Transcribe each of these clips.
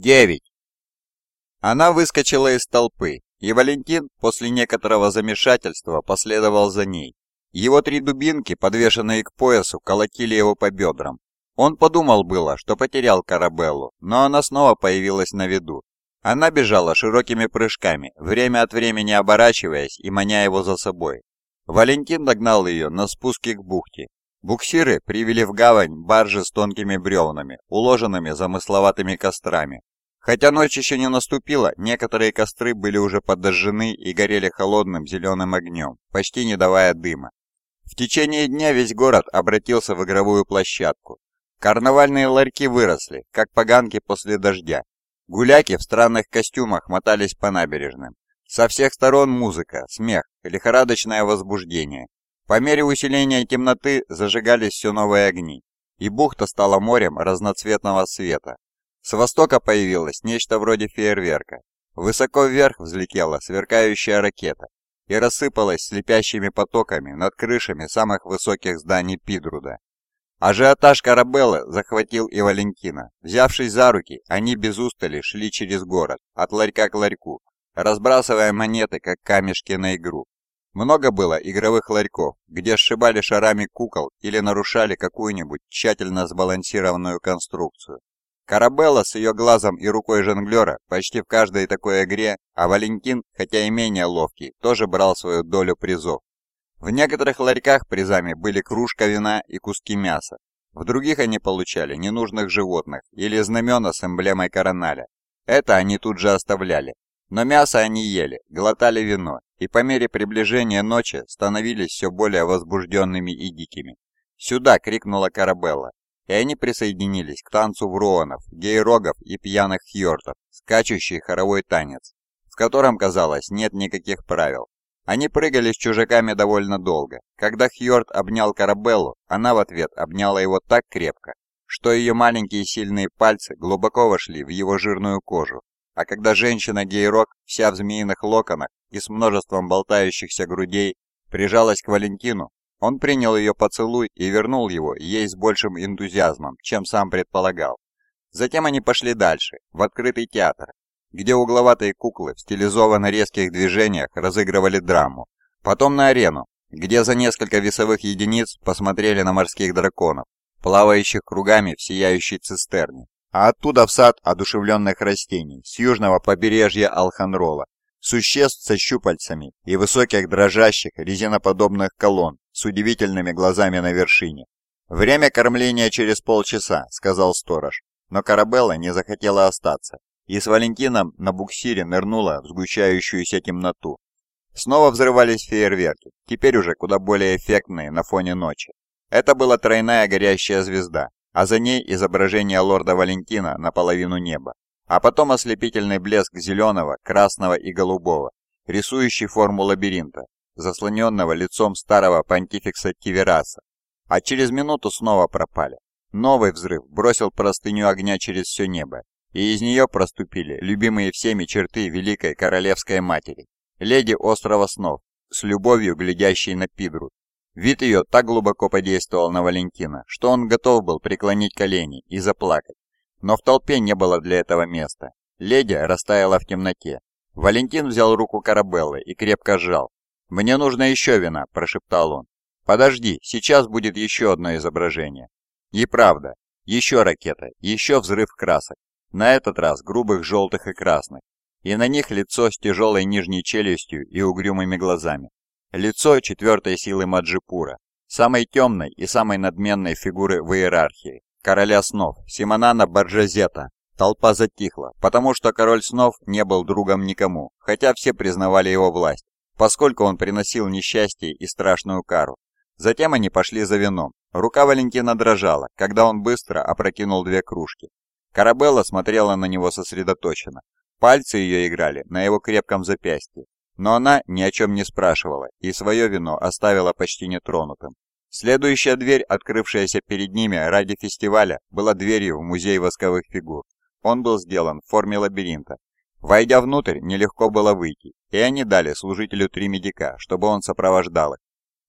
Девять!» Она выскочила из толпы, и Валентин после некоторого замешательства последовал за ней. Его три дубинки, подвешенные к поясу, колотили его по бедрам. Он подумал было, что потерял Карабеллу, но она снова появилась на виду. Она бежала широкими прыжками, время от времени оборачиваясь и маня его за собой. Валентин догнал ее на спуске к бухте. Буксиры привели в гавань баржи с тонкими бревнами, уложенными замысловатыми кострами. Хотя ночь еще не наступила, некоторые костры были уже подожжены и горели холодным зеленым огнем, почти не давая дыма. В течение дня весь город обратился в игровую площадку. Карнавальные ларьки выросли, как поганки после дождя. Гуляки в странных костюмах мотались по набережным. Со всех сторон музыка, смех, лихорадочное возбуждение. По мере усиления темноты зажигались все новые огни, и бухта стала морем разноцветного света. С востока появилось нечто вроде фейерверка. Высоко вверх взлетела сверкающая ракета и рассыпалась слепящими потоками над крышами самых высоких зданий Пидруда. Ажиотаж Карабеллы захватил и Валентина. Взявшись за руки, они без устали шли через город, от ларька к ларьку, разбрасывая монеты, как камешки на игру. Много было игровых ларьков, где сшибали шарами кукол или нарушали какую-нибудь тщательно сбалансированную конструкцию. Карабелла с ее глазом и рукой жонглера почти в каждой такой игре, а Валентин, хотя и менее ловкий, тоже брал свою долю призов. В некоторых ларьках призами были кружка вина и куски мяса. В других они получали ненужных животных или знамена с эмблемой короналя. Это они тут же оставляли. Но мясо они ели, глотали вино, и по мере приближения ночи становились все более возбужденными и дикими. «Сюда!» — крикнула Карабелла, и они присоединились к танцу вруонов, гейрогов и пьяных хьортов, скачущий хоровой танец, в котором, казалось, нет никаких правил, они прыгали с чужаками довольно долго. Когда Хьорд обнял Карабеллу, она в ответ обняла его так крепко, что ее маленькие сильные пальцы глубоко вошли в его жирную кожу. А когда женщина Гейрок, вся в змеиных локонах и с множеством болтающихся грудей, прижалась к Валентину, он принял ее поцелуй и вернул его ей с большим энтузиазмом, чем сам предполагал. Затем они пошли дальше, в открытый театр, где угловатые куклы в стилизованно резких движениях разыгрывали драму. Потом на арену, где за несколько весовых единиц посмотрели на морских драконов, плавающих кругами в сияющей цистерне. А оттуда в сад одушевленных растений с южного побережья Алханрола, существ со щупальцами и высоких дрожащих резиноподобных колонн с удивительными глазами на вершине. «Время кормления через полчаса», — сказал сторож, но Карабелла не захотела остаться и с Валентином на буксире нырнула в сгущающуюся темноту. Снова взрывались фейерверки, теперь уже куда более эффектные на фоне ночи. Это была тройная горящая звезда, а за ней изображение лорда Валентина наполовину неба, а потом ослепительный блеск зеленого, красного и голубого, рисующий форму лабиринта, заслоненного лицом старого понтификса Тивераса. А через минуту снова пропали. Новый взрыв бросил простыню огня через все небо, и из нее проступили любимые всеми черты великой королевской матери, леди острова снов, с любовью глядящей на Пидру. Вид ее так глубоко подействовал на Валентина, что он готов был преклонить колени и заплакать. Но в толпе не было для этого места. Леди растаяла в темноте. Валентин взял руку Карабеллы и крепко сжал. «Мне нужно еще вина», – прошептал он. «Подожди, сейчас будет еще одно изображение». И правда, еще ракета, еще взрыв красок. На этот раз грубых желтых и красных, и на них лицо с тяжелой нижней челюстью и угрюмыми глазами. Лицо четвертой силы Маджипура, самой темной и самой надменной фигуры в иерархии, короля снов, Симонана Барджазета. Толпа затихла, потому что король снов не был другом никому, хотя все признавали его власть, поскольку он приносил несчастье и страшную кару. Затем они пошли за вином. Рука Валентина дрожала, когда он быстро опрокинул две кружки. Карабелла смотрела на него сосредоточенно. Пальцы ее играли на его крепком запястье. Но она ни о чем не спрашивала и свое вино оставила почти нетронутым. Следующая дверь, открывшаяся перед ними ради фестиваля, была дверью в музей восковых фигур. Он был сделан в форме лабиринта. Войдя внутрь, нелегко было выйти, и они дали служителю три медика, чтобы он сопровождал их.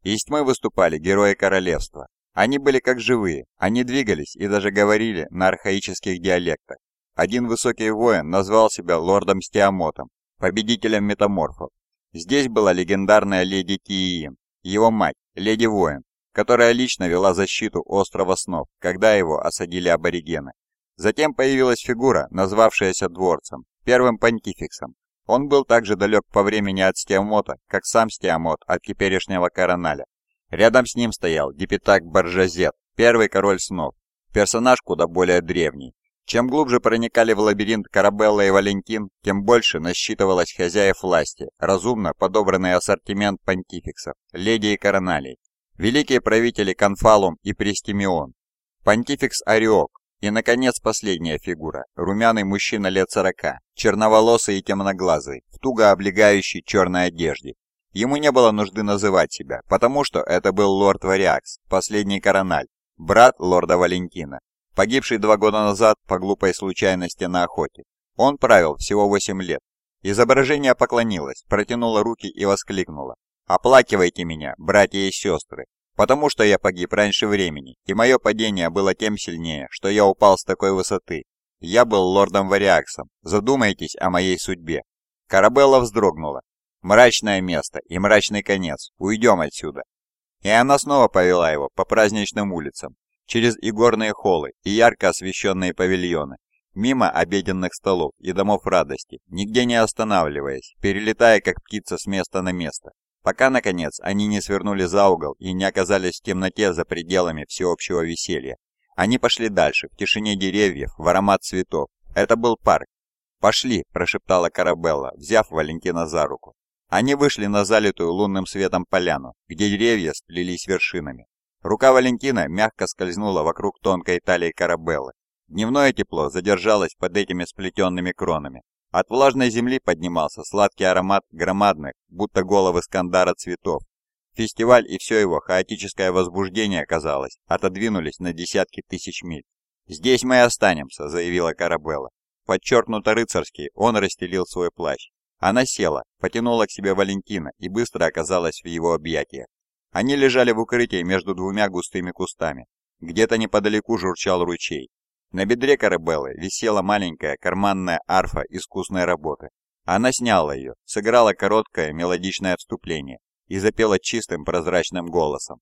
Из тьмы выступали герои королевства, они были как живые, они двигались и даже говорили на архаических диалектах. один высокий воин назвал себя лордом Стиамотом, победителем метаморфов. Здесь была легендарная леди Тииин, его мать, леди Воин, которая лично вела защиту острова снов, когда его осадили аборигены. Затем появилась фигура, назвавшаяся дворцем, первым понтификсом. Он был так же далек по времени от Стиамота, как сам Стиамот от теперешнего Короналя. Рядом с ним стоял Депитак Баржазет, первый король снов, персонаж куда более древний. Чем глубже проникали в лабиринт Карабелла и Валентин, тем больше насчитывалось хозяев власти, разумно подобранный ассортимент понтификсов, леди и короналей, великие правители Конфалум и Престимион, понтификс Ариок, и, наконец, последняя фигура, румяный мужчина лет сорока, черноволосый и темноглазый, в туго облегающей черной одежде. Ему не было нужды называть себя, потому что это был лорд Вариакс, последний корональ, брат лорда Валентина, погибший два года назад по глупой случайности на охоте. Он правил всего восемь лет. Изображение поклонилось, протянуло руки и воскликнуло. «Оплакивайте меня, братья и сестры, потому что я погиб раньше времени, и мое падение было тем сильнее, что я упал с такой высоты. Я был лордом Вариаксом, задумайтесь о моей судьбе». Карабелла вздрогнула. «Мрачное место и мрачный конец, уйдем отсюда». И она снова повела его по праздничным улицам, через игорные холлы и ярко освещенные павильоны, мимо обеденных столов и домов радости, нигде не останавливаясь, перелетая как птица с места на место, пока, наконец, они не свернули за угол и не оказались в темноте за пределами всеобщего веселья. Они пошли дальше, в тишине деревьев, в аромат цветов. Это был парк. «Пошли», – прошептала Карабелла, взяв Валентина за руку. Они вышли на залитую лунным светом поляну, где деревья сплелись вершинами. Рука Валентина мягко скользнула вокруг тонкой талии Карабеллы. Дневное тепло задержалось под этими сплетенными кронами. От влажной земли поднимался сладкий аромат громадных, будто головы Скандара цветов. Фестиваль и все его хаотическое возбуждение, казалось, отодвинулись на десятки тысяч миль. «Здесь мы и останемся», — заявила Карабелла. Подчеркнуто рыцарский, он расстелил свой плащ. Она села, потянула к себе Валентина и быстро оказалась в его объятиях. Они лежали в укрытии между двумя густыми кустами. Где-то неподалеку журчал ручей. На бедре Карабеллы висела маленькая карманная арфа искусной работы. Она сняла ее, сыграла короткое мелодичное отступление и запела чистым прозрачным голосом.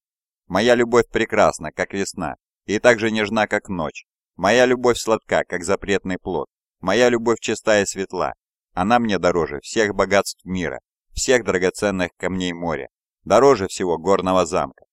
«Моя любовь прекрасна, как весна, и так же нежна, как ночь. Моя любовь сладка, как запретный плод. Моя любовь чиста и светла. Она мне дороже всех богатств мира, всех драгоценных камней моря, дороже всего горного замка».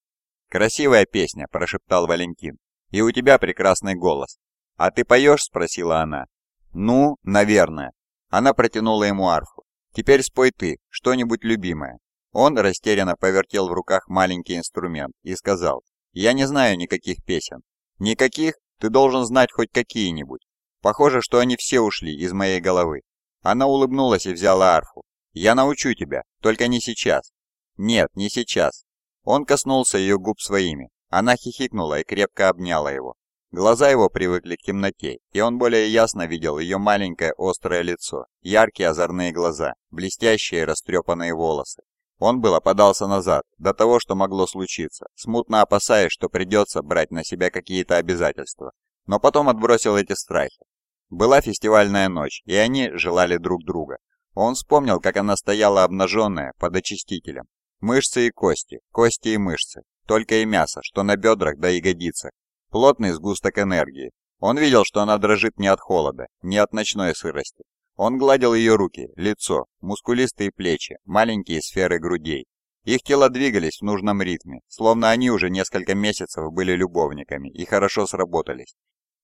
«Красивая песня», – прошептал Валентин. «И у тебя прекрасный голос. «А ты поешь?» – спросила она. «Ну, наверное». Она протянула ему арфу. «Теперь спой ты, что-нибудь любимое». Он растерянно повертел в руках маленький инструмент и сказал, «Я не знаю никаких песен». «Никаких? Ты должен знать хоть какие-нибудь. Похоже, что они все ушли из моей головы». Она улыбнулась и взяла арфу. «Я научу тебя, только не сейчас». «Нет, не сейчас». Он коснулся ее губ своими. Она хихикнула и крепко обняла его. Глаза его привыкли к темноте, и он более ясно видел ее маленькое острое лицо, яркие озорные глаза, блестящие растрепанные волосы. Он было подался назад, до того, что могло случиться, смутно опасаясь, что придется брать на себя какие-то обязательства, но потом отбросил эти страхи. Была фестивальная ночь, и они желали друг друга. Он вспомнил, как она стояла обнаженная под очистителем. Мышцы и кости, кости и мышцы, только и мясо, что на бедрах да ягодицах, плотный сгусток энергии. Он видел, что она дрожит не от холода, не от ночной сырости. Он гладил ее руки, лицо, мускулистые плечи, маленькие сферы грудей. Их тела двигались в нужном ритме, словно они уже несколько месяцев были любовниками и хорошо сработались.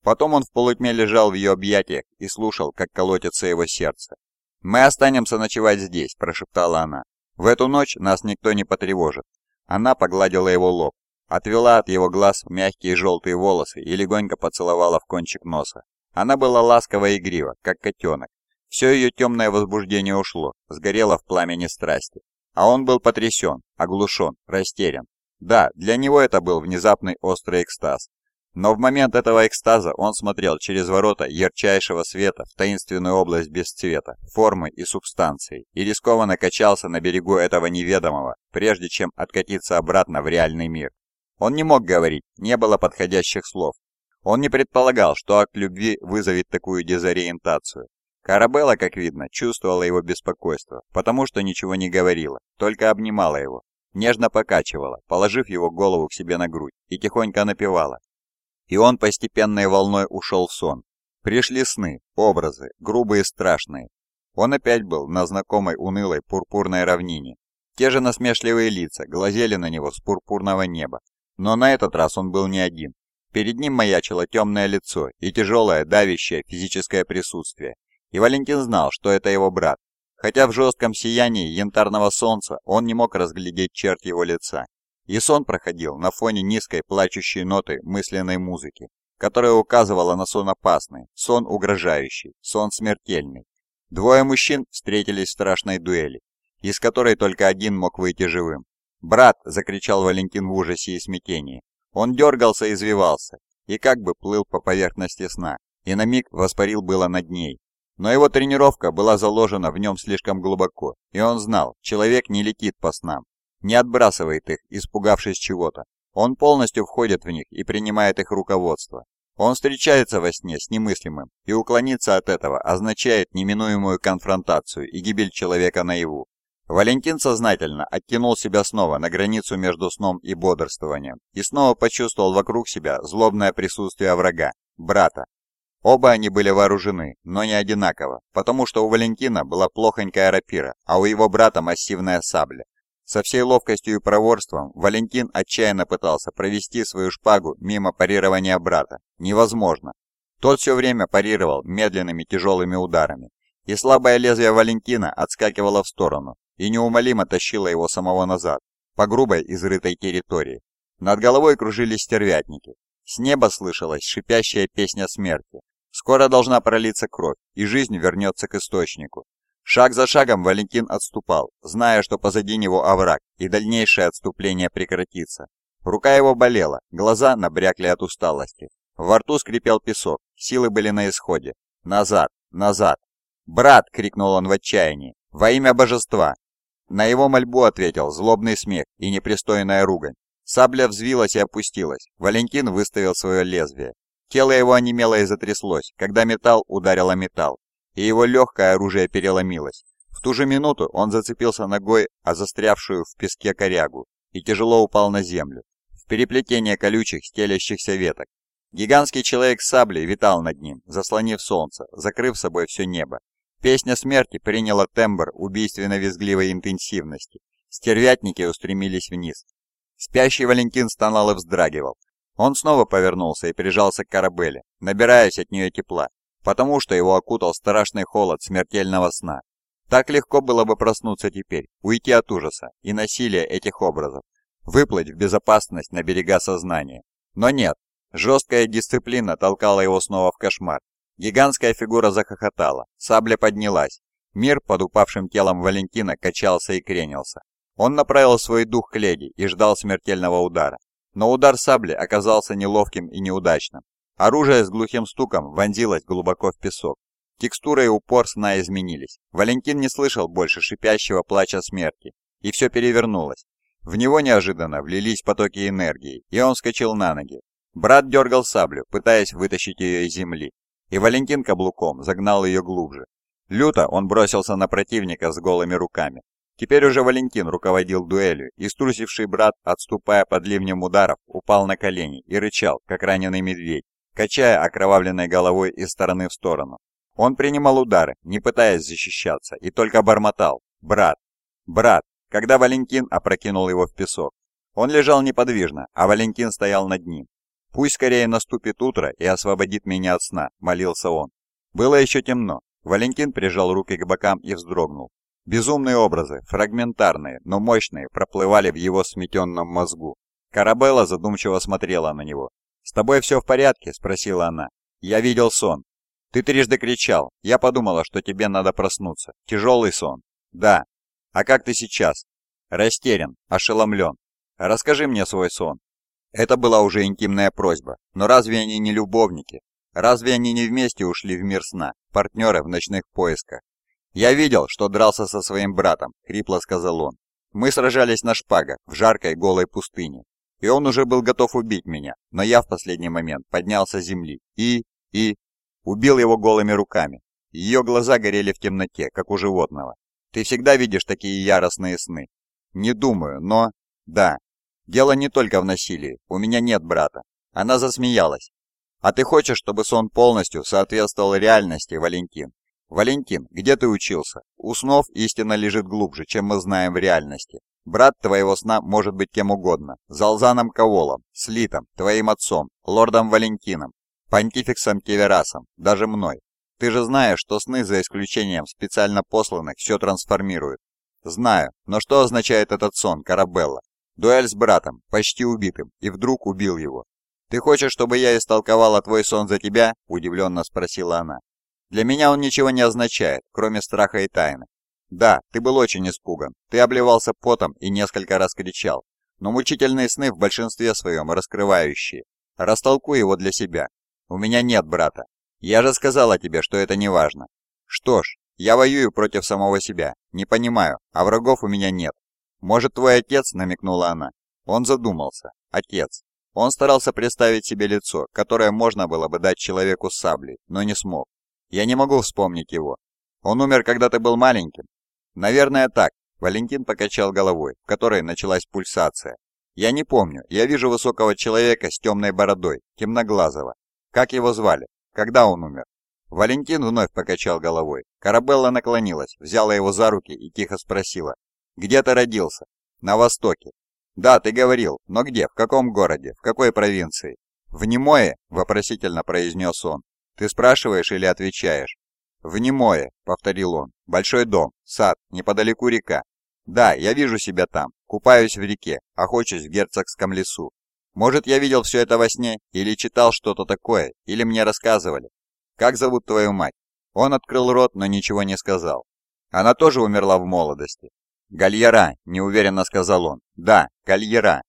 Потом он в полутьме лежал в ее объятиях и слушал, как колотится его сердце. «Мы останемся ночевать здесь», – прошептала она. «В эту ночь нас никто не потревожит». Она погладила его лоб, Отвела от его глаз мягкие желтые волосы и легонько поцеловала в кончик носа. Она была ласкова и игрива, как котенок. Все ее темное возбуждение ушло, сгорело в пламени страсти. А он был потрясен, оглушен, растерян. Да, для него это был внезапный острый экстаз. Но в момент этого экстаза он смотрел через ворота ярчайшего света в таинственную область без цвета, формы и субстанции, и рискованно качался на берегу этого неведомого, прежде чем откатиться обратно в реальный мир. Он не мог говорить, не было подходящих слов. Он не предполагал, что акт любви вызовет такую дезориентацию. Карабелла, как видно, чувствовала его беспокойство, потому что ничего не говорила, только обнимала его, нежно покачивала, положив его голову к себе на грудь, и тихонько напевала. И он постепенной волной ушел в сон. Пришли сны, образы, грубые и страшные. Он опять был на знакомой унылой пурпурной равнине. Те же насмешливые лица глазели на него с пурпурного неба. Но на этот раз он был не один. Перед ним маячило темное лицо и тяжелое, давящее физическое присутствие. И Валентин знал, что это его брат. Хотя в жестком сиянии янтарного солнца он не мог разглядеть черт его лица. И сон проходил на фоне низкой плачущей ноты мысленной музыки, которая указывала на сон опасный, сон угрожающий, сон смертельный. Двое мужчин встретились в страшной дуэли, из которой только один мог выйти живым. «Брат!» – закричал Валентин в ужасе и смятении. Он дергался и извивался, и как бы плыл по поверхности сна, и на миг воспарил было над ней. Но его тренировка была заложена в нем слишком глубоко, и он знал, человек не летит по снам, не отбрасывает их, испугавшись чего-то. Он полностью входит в них и принимает их руководство. Он встречается во сне с немыслимым, и уклониться от этого означает неминуемую конфронтацию и гибель человека наяву. Валентин сознательно оттянул себя снова на границу между сном и бодрствованием и снова почувствовал вокруг себя злобное присутствие врага, брата. Оба они были вооружены, но не одинаково, потому что у Валентина была плохонькая рапира, а у его брата массивная сабля. Со всей ловкостью и проворством Валентин отчаянно пытался провести свою шпагу мимо парирования брата. Невозможно. Тот все время парировал медленными тяжелыми ударами, и слабое лезвие Валентина отскакивало в сторону, и неумолимо тащила его самого назад, по грубой изрытой территории. Над головой кружились стервятники. С неба слышалась шипящая песня смерти. Скоро должна пролиться кровь, и жизнь вернется к источнику. Шаг за шагом Валентин отступал, зная, что позади него овраг, и дальнейшее отступление прекратится. Рука его болела, глаза набрякли от усталости. Во рту скрипел песок, силы были на исходе. «Назад! Назад!» «Брат!» — крикнул он в отчаянии. «Во имя божества! На его мольбу ответил злобный смех и непристойная ругань. Сабля взвилась и опустилась. Валентин выставил свое лезвие. Тело его онемело и затряслось, когда металл ударил о металл, и его легкое оружие переломилось. В ту же минуту он зацепился ногой о застрявшую в песке корягу и тяжело упал на землю, в переплетение колючих стелящихся веток. Гигантский человек с саблей витал над ним, заслонив солнце, закрыв собой все небо. Песня смерти приняла тембр убийственно-визгливой интенсивности. Стервятники устремились вниз. Спящий Валентин стонал и вздрагивал. Он снова повернулся и прижался к корабеле, набираясь от нее тепла, потому что его окутал страшный холод смертельного сна. Так легко было бы проснуться теперь, уйти от ужаса и насилия этих образов, выплыть в безопасность на берега сознания. Но нет, жесткая дисциплина толкала его снова в кошмар, Гигантская фигура захохотала, сабля поднялась. Мир под упавшим телом Валентина качался и кренился. Он направил свой дух к леди и ждал смертельного удара. Но удар сабли оказался неловким и неудачным. Оружие с глухим стуком вонзилось глубоко в песок. Текстура и упор сна изменились. Валентин не слышал больше шипящего плача смерти, и все перевернулось. В него неожиданно влились потоки энергии, и он вскочил на ноги. Брат дергал саблю, пытаясь вытащить ее из земли, и Валентин каблуком загнал ее глубже. Люто он бросился на противника с голыми руками. Теперь уже Валентин руководил дуэлью, и струсивший брат, отступая под ливнем ударов, упал на колени и рычал, как раненый медведь, качая окровавленной головой из стороны в сторону. Он принимал удары, не пытаясь защищаться, и только бормотал «Брат! Брат!», когда Валентин опрокинул его в песок. Он лежал неподвижно, а Валентин стоял над ним, «Пусть скорее наступит утро и освободит меня от сна», — молился он. Было еще темно. Валентин прижал руки к бокам и вздрогнул. Безумные образы, фрагментарные, но мощные, проплывали в его сметенном мозгу. Карабелла задумчиво смотрела на него. «С тобой все в порядке?» – спросила она. «Я видел сон. Ты трижды кричал. Я подумала, что тебе надо проснуться. Тяжелый сон?» «Да. А как ты сейчас?» «Растерян, ошеломлен. Расскажи мне свой сон». Это была уже интимная просьба, но разве они не любовники? Разве они не вместе ушли в мир сна, партнеры в ночных поисках? «Я видел, что дрался со своим братом», — хрипло сказал он. «Мы сражались на шпагах в жаркой голой пустыне. и он уже был готов убить меня, но я в последний момент поднялся с земли и... и... убил его голыми руками. Ее глаза горели в темноте, как у животного. Ты всегда видишь такие яростные сны? Не думаю, но... Да. Дело не только в насилии. У меня нет брата. Она засмеялась. А ты хочешь, чтобы сон полностью соответствовал реальности, Валентин? Валентин, где ты учился? У снов истина лежит глубже, чем мы знаем в реальности. Брат твоего сна может быть кем угодно. Залзаном Каволом, Слитом, твоим отцом, лордом Валентином, понтификсом Кеверасом, даже мной. Ты же знаешь, что сны, за исключением специально посланных, все трансформируют. Знаю, но что означает этот сон, Карабелла? Дуэль с братом, почти убитым, и вдруг убил его. «Ты хочешь, чтобы я истолковала твой сон за тебя?» – удивленно спросила она. «Для меня он ничего не означает, кроме страха и тайны. Да, ты был очень испуган, ты обливался потом и несколько раз кричал, но мучительные сны в большинстве своем раскрывающие. Растолкуй его для себя. У меня нет брата, я же сказала тебе, что это не важно. Что ж, я воюю против самого себя. Не понимаю, а врагов у меня нет. Может, твой отец, намекнула она. Он задумался. Отец. Он старался представить себе лицо, которое можно было бы дать человеку с саблей, но не смог. Я не могу вспомнить его. Он умер, когда ты был маленьким? Наверное, так. Валентин покачал головой, в которой началась пульсация. Я не помню. Я вижу высокого человека с темной бородой, темноглазого. Как его звали? Когда он умер? Валентин вновь покачал головой. Карабелла наклонилась, взяла его за руки и тихо спросила. «Где ты родился?» «На Востоке». «Да, ты говорил, но где, в каком городе, в какой провинции?» «В Немое?» – вопросительно произнес он. «Ты спрашиваешь или отвечаешь?» «В Немое», – повторил он. «Большой дом, сад, неподалеку река. Да, я вижу себя там, купаюсь в реке, охочусь в герцогском лесу. Может, я видел все это во сне, или читал что-то такое, или мне рассказывали. Как зовут твою мать? Он открыл рот, но ничего не сказал. Она тоже умерла в молодости. Гальера, неуверенно сказал он. Да, Гальера.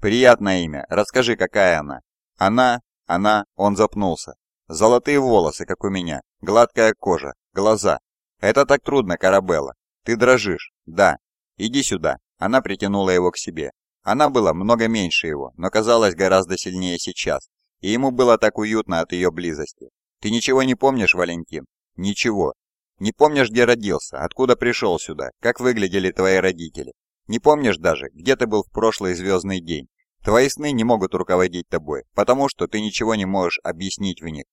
Приятное имя. Расскажи, какая она? Она, она, он запнулся. Золотые волосы, как у меня, гладкая кожа, глаза. Это так трудно, Карабелла. Ты дрожишь. Да. Иди сюда. Она притянула его к себе. Она была много меньше его, но казалась гораздо сильнее сейчас, и ему было так уютно от ее близости. «Ты ничего не помнишь, Валентин?» «Ничего. Не помнишь, где родился, откуда пришел сюда, как выглядели твои родители? Не помнишь даже, где ты был в прошлый звездный день? Твои сны не могут руководить тобой, потому что ты ничего не можешь объяснить в них».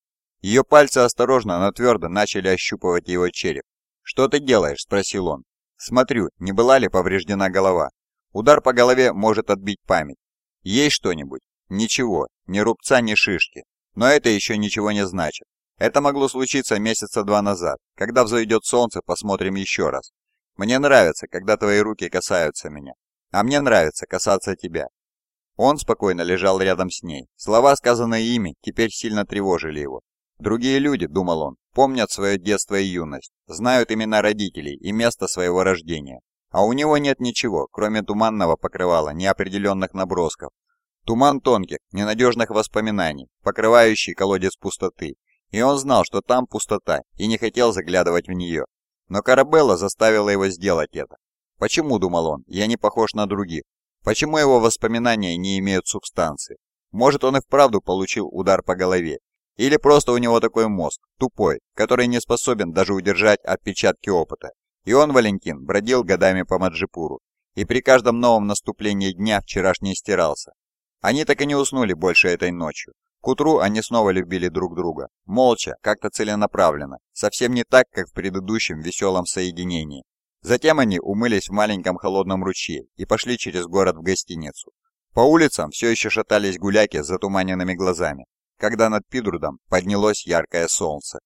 Ее пальцы осторожно, но твердо начали ощупывать его череп. «Что ты делаешь?» – спросил он. «Смотрю, не была ли повреждена голова?» Удар по голове может отбить память. Есть что-нибудь? Ничего, ни рубца, ни шишки. Но это еще ничего не значит. Это могло случиться месяца два назад. Когда взойдет солнце, посмотрим еще раз. Мне нравится, когда твои руки касаются меня. А мне нравится касаться тебя. Он спокойно лежал рядом с ней. Слова, сказанные ими, теперь сильно тревожили его. Другие люди, думал он, помнят свое детство и юность, знают имена родителей и место своего рождения. А у него нет ничего, кроме туманного покрывала неопределенных набросков. Туман тонких, ненадежных воспоминаний, покрывающий колодец пустоты. И он знал, что там пустота, и не хотел заглядывать в нее. Но Карабелла заставила его сделать это. Почему, думал он, я не похож на других? Почему его воспоминания не имеют субстанции? Может, он и вправду получил удар по голове. Или просто у него такой мозг, тупой, который не способен даже удержать отпечатки опыта. И он, Валентин, бродил годами по Маджипуру, и при каждом новом наступлении дня вчерашний стирался. Они так и не уснули больше этой ночью. Утру они снова любили друг друга, молча, как-то целенаправленно, совсем не так, как в предыдущем веселом соединении. Затем они умылись в маленьком холодном ручье и пошли через город в гостиницу. По улицам все еще шатались гуляки с затуманенными глазами, когда над Пидрудом поднялось яркое солнце.